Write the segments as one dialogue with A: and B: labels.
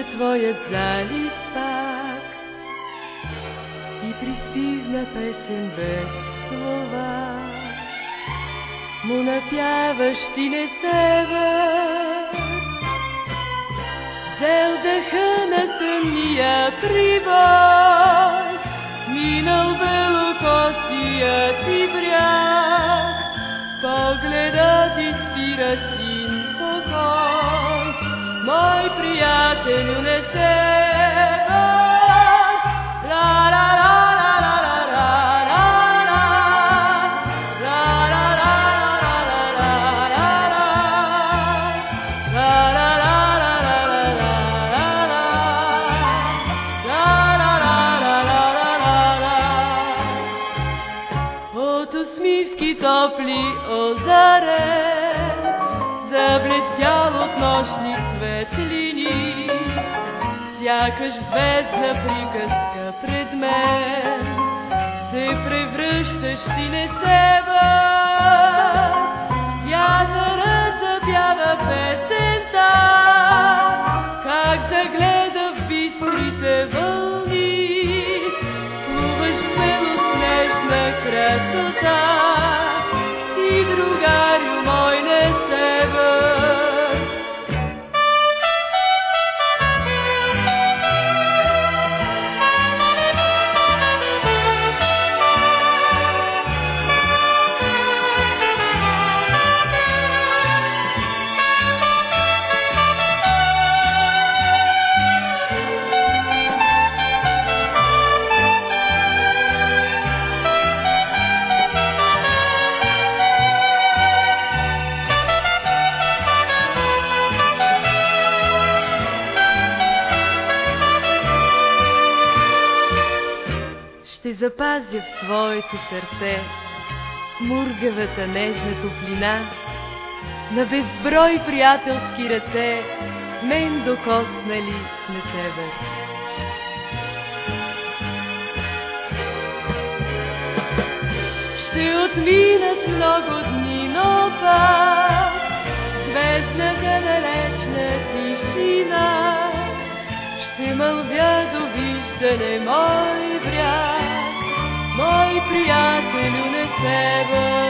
A: загръща твоят залив пак. И приспивна песен без слова. Му напяваш ти не север, взел дъха на тъмния прибой, минал белокосия ти бряг, погледът син покой, мой приятелю не се От топли озарен, заблестял от нощни светлини, сякаш звездна приказка пред мен, се превръщаш ти не себе. Ще запазя в своето сърце мургавата нежна топлина на безброй приятелски ръце, мен докоснали на север. Ще отминат много дни, но пак звездната далечна тишина ще мълвя довиждане бряг, мой приятелю не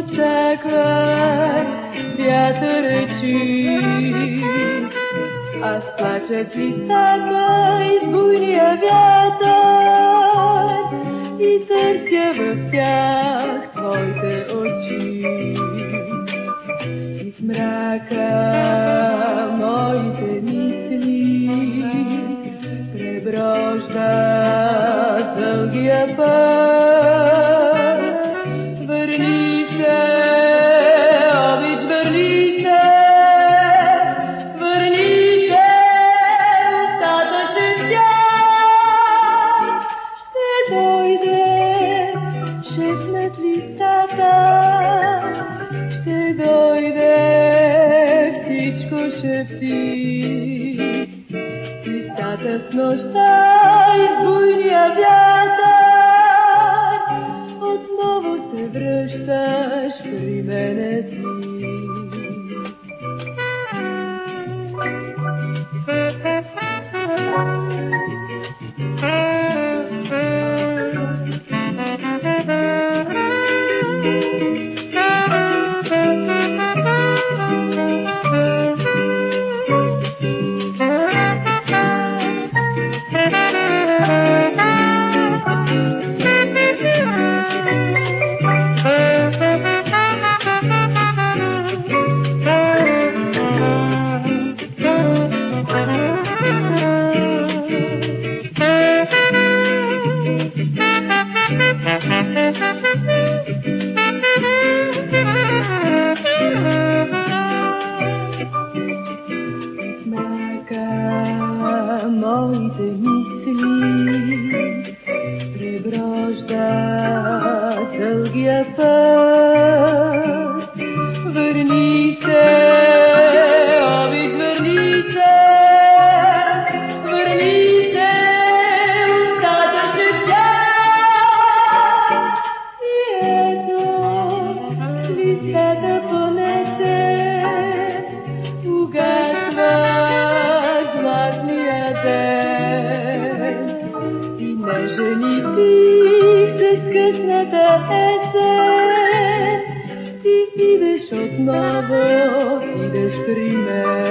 A: очаквай вятър речи. Аз плача с листата из буйния вятър и търся в тях твоите очи. Из мрака моите мисли преброжда дългия път. Нощта из буйния вятър, отново се връщаш при мене тих с късната есен, идеш отново, идеш при мен.